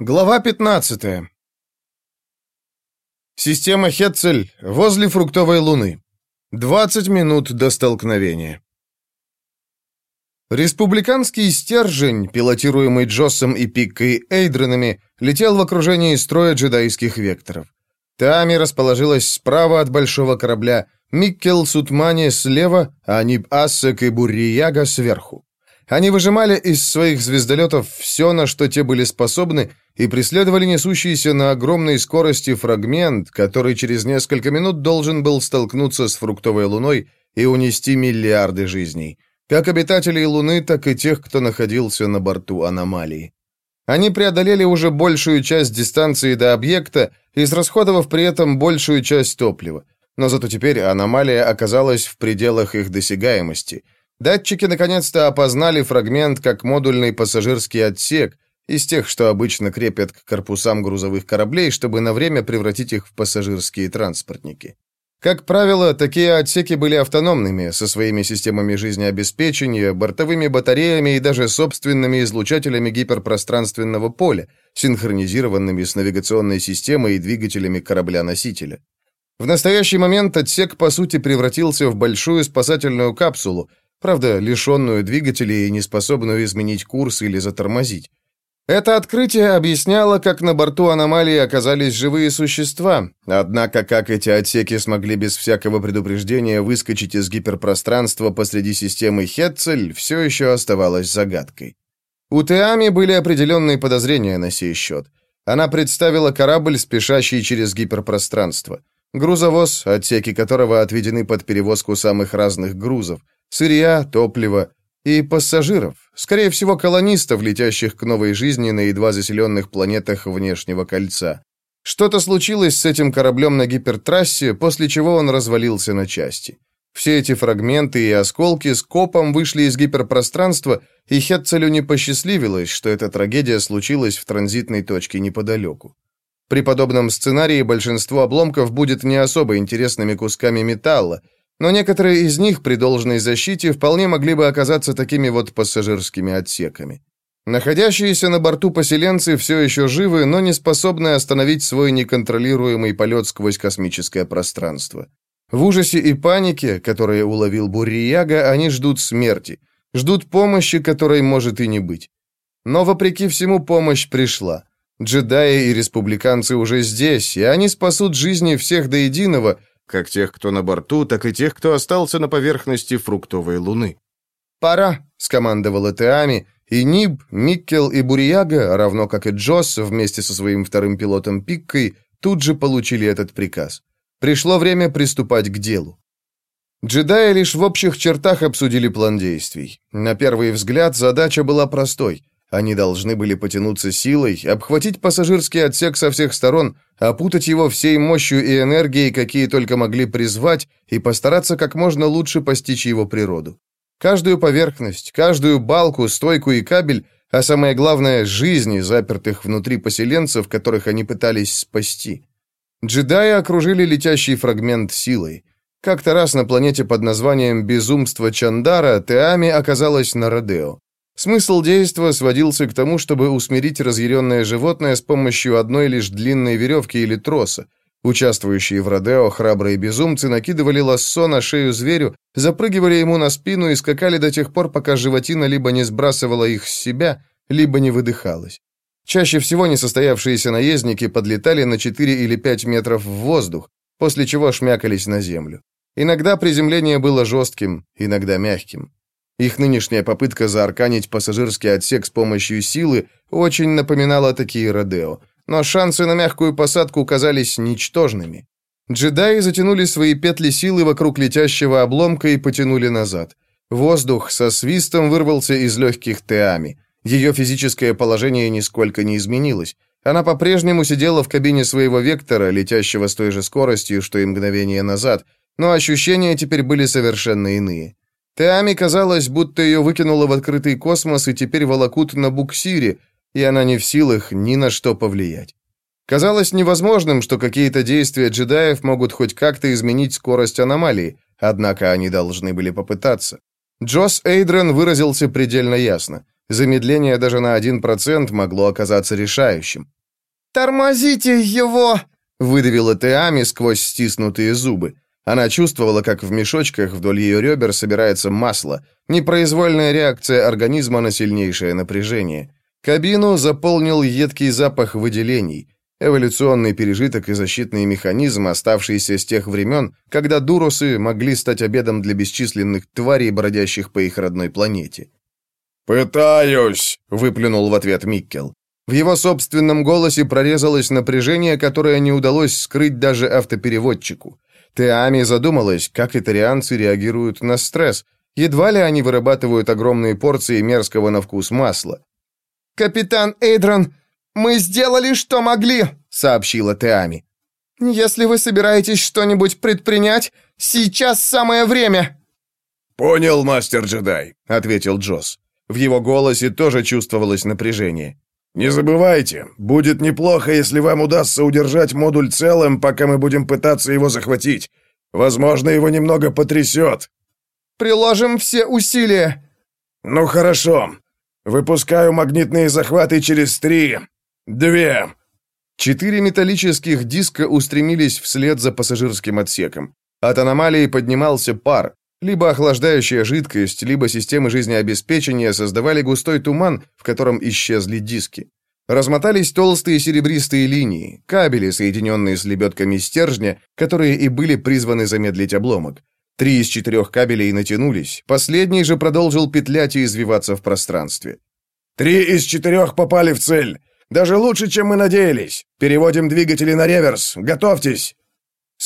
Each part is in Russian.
Глава 15. Система Хетцель возле фруктовой луны. 20 минут до столкновения. Республиканский стержень, пилотируемый Джоссом и Пиккой Эйдренами, летел в окружении строя джедайских векторов. Тами расположилась справа от большого корабля, Миккел Сутмани слева, а Ниб Ассек и Буррияга сверху. Они выжимали из своих звездолетов все, на что те были способны, и преследовали несущийся на огромной скорости фрагмент, который через несколько минут должен был столкнуться с фруктовой луной и унести миллиарды жизней, как обитателей Луны, так и тех, кто находился на борту аномалии. Они преодолели уже большую часть дистанции до объекта, израсходовав при этом большую часть топлива. Но зато теперь аномалия оказалась в пределах их досягаемости – Датчики наконец-то опознали фрагмент как модульный пассажирский отсек, из тех, что обычно крепят к корпусам грузовых кораблей, чтобы на время превратить их в пассажирские транспортники. Как правило, такие отсеки были автономными, со своими системами жизнеобеспечения, бортовыми батареями и даже собственными излучателями гиперпространственного поля, синхронизированными с навигационной системой и двигателями корабля-носителя. В настоящий момент отсек, по сути, превратился в большую спасательную капсулу, правда, лишенную двигателей и неспособную изменить курс или затормозить. Это открытие объясняло, как на борту аномалии оказались живые существа, однако как эти отсеки смогли без всякого предупреждения выскочить из гиперпространства посреди системы Хетцель, все еще оставалось загадкой. У Теами были определенные подозрения на сей счет. Она представила корабль, спешащий через гиперпространство. Грузовоз, отсеки которого отведены под перевозку самых разных грузов – сырья, топлива и пассажиров, скорее всего, колонистов, летящих к новой жизни на едва заселенных планетах внешнего кольца. Что-то случилось с этим кораблем на гипертрассе, после чего он развалился на части. Все эти фрагменты и осколки с копом вышли из гиперпространства, и Хетцелю не посчастливилось, что эта трагедия случилась в транзитной точке неподалеку. При подобном сценарии большинство обломков будет не особо интересными кусками металла, но некоторые из них при должной защите вполне могли бы оказаться такими вот пассажирскими отсеками. Находящиеся на борту поселенцы все еще живы, но не способны остановить свой неконтролируемый полет сквозь космическое пространство. В ужасе и панике, которые уловил Буррияга, они ждут смерти, ждут помощи, которой может и не быть. Но, вопреки всему, помощь пришла. Джедаи и республиканцы уже здесь, и они спасут жизни всех до единого – как тех, кто на борту, так и тех, кто остался на поверхности фруктовой луны. «Пора», — скомандовала Теами, и Ниб, Миккел и Бурияга, равно как и Джосс, вместе со своим вторым пилотом Пиккой, тут же получили этот приказ. Пришло время приступать к делу. Джедаи лишь в общих чертах обсудили план действий. На первый взгляд задача была простой — они должны были потянуться силой, обхватить пассажирский отсек со всех сторон, опутать его всей мощью и энергией, какие только могли призвать, и постараться как можно лучше постичь его природу. Каждую поверхность, каждую балку, стойку и кабель, а самое главное – жизни, запертых внутри поселенцев, которых они пытались спасти. Джедаи окружили летящий фрагмент силой. Как-то раз на планете под названием «Безумство Чандара» Теами оказалась на Родео. Смысл действа сводился к тому, чтобы усмирить разъяренное животное с помощью одной лишь длинной веревки или троса. Участвующие в Родео храбрые безумцы накидывали лассо на шею зверю, запрыгивали ему на спину и скакали до тех пор, пока животина либо не сбрасывала их с себя, либо не выдыхалась. Чаще всего несостоявшиеся наездники подлетали на 4 или 5 метров в воздух, после чего шмякались на землю. Иногда приземление было жестким, иногда мягким. Их нынешняя попытка заарканить пассажирский отсек с помощью силы очень напоминала такие Родео, но шансы на мягкую посадку казались ничтожными. Джедаи затянули свои петли силы вокруг летящего обломка и потянули назад. Воздух со свистом вырвался из легких Теами. Ее физическое положение нисколько не изменилось. Она по-прежнему сидела в кабине своего вектора, летящего с той же скоростью, что и мгновение назад, но ощущения теперь были совершенно иные. Теами казалось, будто ее выкинуло в открытый космос и теперь волокут на буксире, и она не в силах ни на что повлиять. Казалось невозможным, что какие-то действия джедаев могут хоть как-то изменить скорость аномалии, однако они должны были попытаться. Джос Эйдрен выразился предельно ясно. Замедление даже на 1% могло оказаться решающим. «Тормозите его!» — выдавила Теами сквозь стиснутые зубы. Она чувствовала, как в мешочках вдоль ее ребер собирается масло, непроизвольная реакция организма на сильнейшее напряжение. Кабину заполнил едкий запах выделений, эволюционный пережиток и защитный механизм, оставшийся с тех времен, когда дуросы могли стать обедом для бесчисленных тварей, бродящих по их родной планете. «Пытаюсь!» — выплюнул в ответ Миккел. В его собственном голосе прорезалось напряжение, которое не удалось скрыть даже автопереводчику. Теами задумалась, как итарианцы реагируют на стресс. Едва ли они вырабатывают огромные порции мерзкого на вкус масла. «Капитан Эйдрон, мы сделали, что могли», — сообщила Теами. «Если вы собираетесь что-нибудь предпринять, сейчас самое время». «Понял, мастер-джедай», — ответил Джосс. В его голосе тоже чувствовалось напряжение. «Не забывайте, будет неплохо, если вам удастся удержать модуль целым, пока мы будем пытаться его захватить. Возможно, его немного потрясет». «Приложим все усилия». «Ну хорошо. Выпускаю магнитные захваты через три, две...» Четыре металлических диска устремились вслед за пассажирским отсеком. От аномалии поднимался пар. Либо охлаждающая жидкость, либо системы жизнеобеспечения создавали густой туман, в котором исчезли диски. Размотались толстые серебристые линии, кабели, соединенные с лебедками стержня, которые и были призваны замедлить обломок. Три из четырех кабелей натянулись, последний же продолжил петлять и извиваться в пространстве. «Три из четырех попали в цель. Даже лучше, чем мы надеялись. Переводим двигатели на реверс. Готовьтесь!»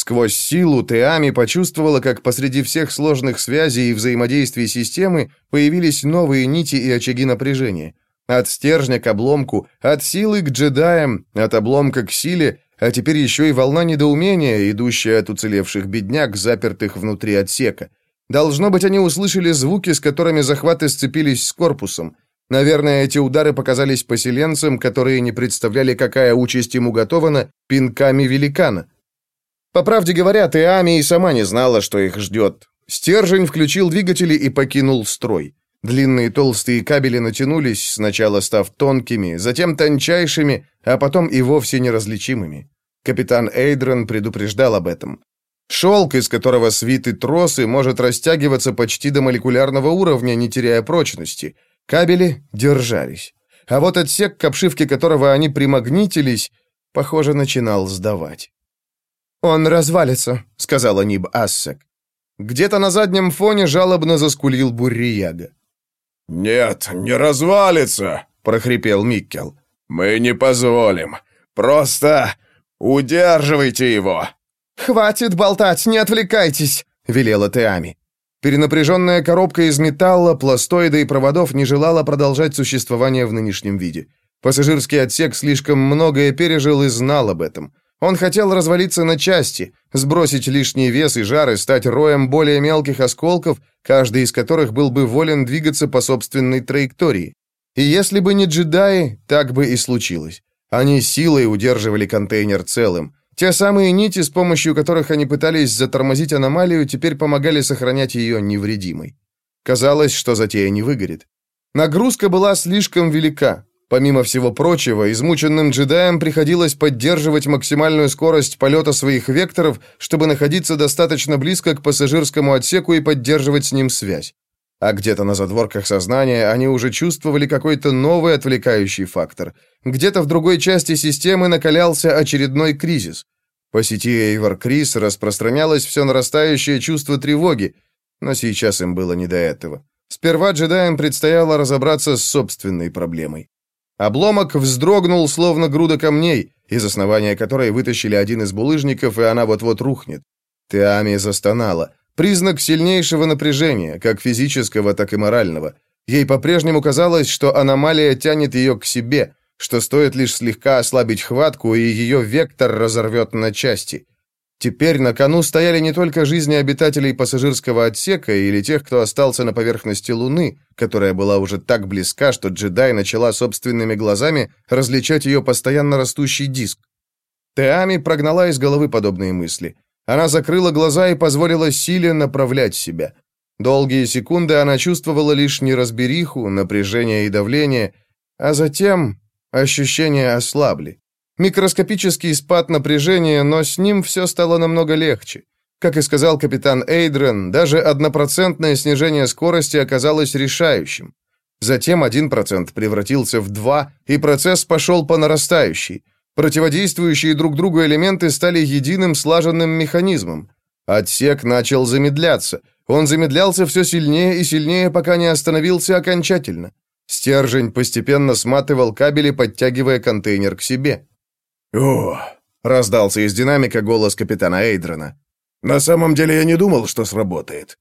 Сквозь силу Теами почувствовала, как посреди всех сложных связей и взаимодействий системы появились новые нити и очаги напряжения. От стержня к обломку, от силы к джедаям, от обломка к силе, а теперь еще и волна недоумения, идущая от уцелевших бедняк, запертых внутри отсека. Должно быть, они услышали звуки, с которыми захваты сцепились с корпусом. Наверное, эти удары показались поселенцам, которые не представляли, какая участь им уготована, пинками великана. По правде говоря, Теами и сама не знала, что их ждет. Стержень включил двигатели и покинул строй. Длинные толстые кабели натянулись, сначала став тонкими, затем тончайшими, а потом и вовсе неразличимыми. Капитан Эйдрон предупреждал об этом. Шелк, из которого свиты тросы, может растягиваться почти до молекулярного уровня, не теряя прочности. Кабели держались. А вот отсек, к обшивке которого они примагнитились, похоже, начинал сдавать. «Он развалится», — сказала Ниб Ассек. Где-то на заднем фоне жалобно заскулил Буррияга. «Нет, не развалится», — прохрипел Миккел. «Мы не позволим. Просто удерживайте его». «Хватит болтать, не отвлекайтесь», — велела Теами. Перенапряженная коробка из металла, пластоида и проводов не желала продолжать существование в нынешнем виде. Пассажирский отсек слишком многое пережил и знал об этом. Он хотел развалиться на части, сбросить лишний вес и жар и стать роем более мелких осколков, каждый из которых был бы волен двигаться по собственной траектории. И если бы не джедаи, так бы и случилось. Они силой удерживали контейнер целым. Те самые нити, с помощью которых они пытались затормозить аномалию, теперь помогали сохранять ее невредимой. Казалось, что затея не выгорит. Нагрузка была слишком велика, Помимо всего прочего, измученным джедаям приходилось поддерживать максимальную скорость полета своих векторов, чтобы находиться достаточно близко к пассажирскому отсеку и поддерживать с ним связь. А где-то на задворках сознания они уже чувствовали какой-то новый отвлекающий фактор. Где-то в другой части системы накалялся очередной кризис. По сети Эйвор Крис распространялось все нарастающее чувство тревоги, но сейчас им было не до этого. Сперва джедаям предстояло разобраться с собственной проблемой. Обломок вздрогнул, словно груда камней, из основания которой вытащили один из булыжников, и она вот-вот рухнет. Теами застонала. Признак сильнейшего напряжения, как физического, так и морального. Ей по-прежнему казалось, что аномалия тянет ее к себе, что стоит лишь слегка ослабить хватку, и ее вектор разорвет на части. Теперь на кону стояли не только жизни обитателей пассажирского отсека или тех, кто остался на поверхности Луны, которая была уже так близка, что джедай начала собственными глазами различать ее постоянно растущий диск. Теами прогнала из головы подобные мысли. Она закрыла глаза и позволила силе направлять себя. Долгие секунды она чувствовала лишь неразбериху, напряжение и давление, а затем ощущения ослабли. Микроскопический спад напряжения, но с ним все стало намного легче. Как и сказал капитан Эйдрен, даже однопроцентное снижение скорости оказалось решающим. Затем 1% превратился в 2, и процесс пошел по нарастающей. Противодействующие друг другу элементы стали единым слаженным механизмом. Отсек начал замедляться. Он замедлялся все сильнее и сильнее, пока не остановился окончательно. Стержень постепенно сматывал кабели, подтягивая контейнер к себе. «О!» — раздался из динамика голос капитана Эйдрона. «На самом деле я не думал, что сработает».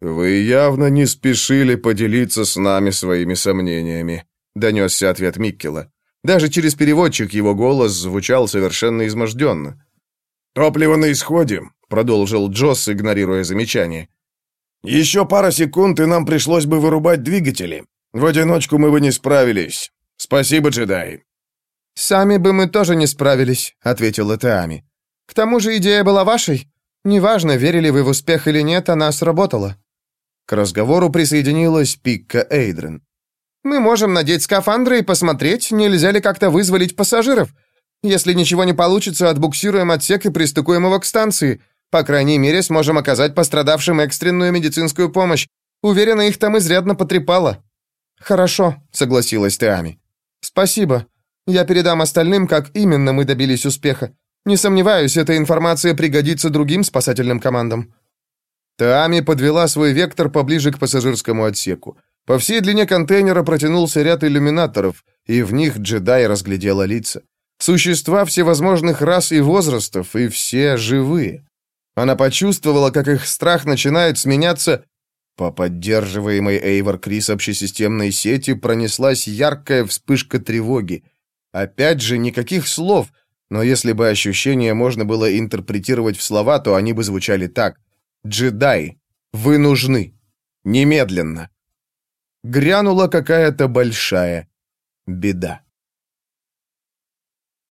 «Вы явно не спешили поделиться с нами своими сомнениями», — донесся ответ Миккела. Даже через переводчик его голос звучал совершенно изможденно. «Топливо на исходе», — продолжил Джосс, игнорируя замечание. «Еще пара секунд, и нам пришлось бы вырубать двигатели. В одиночку мы бы не справились. Спасибо, джедай». «Сами бы мы тоже не справились», — ответил Этеами. «К тому же идея была вашей. Неважно, верили вы в успех или нет, она сработала». К разговору присоединилась Пикка Эйдрен. «Мы можем надеть скафандры и посмотреть, нельзя ли как-то вызволить пассажиров. Если ничего не получится, отбуксируем отсек и пристыкуем его к станции. По крайней мере, сможем оказать пострадавшим экстренную медицинскую помощь. Уверена, их там изрядно потрепало». «Хорошо», — согласилась Теами. «Спасибо. Я передам остальным, как именно мы добились успеха. Не сомневаюсь, эта информация пригодится другим спасательным командам». Таами подвела свой вектор поближе к пассажирскому отсеку. По всей длине контейнера протянулся ряд иллюминаторов, и в них джедай разглядела лица. Существа всевозможных рас и возрастов, и все живые. Она почувствовала, как их страх начинает сменяться. По поддерживаемой Эйвор Крис общесистемной сети пронеслась яркая вспышка тревоги. Опять же, никаких слов, но если бы ощущения можно было интерпретировать в слова, то они бы звучали так — Джедай, вы нужны. Немедленно. Грянула какая-то большая беда.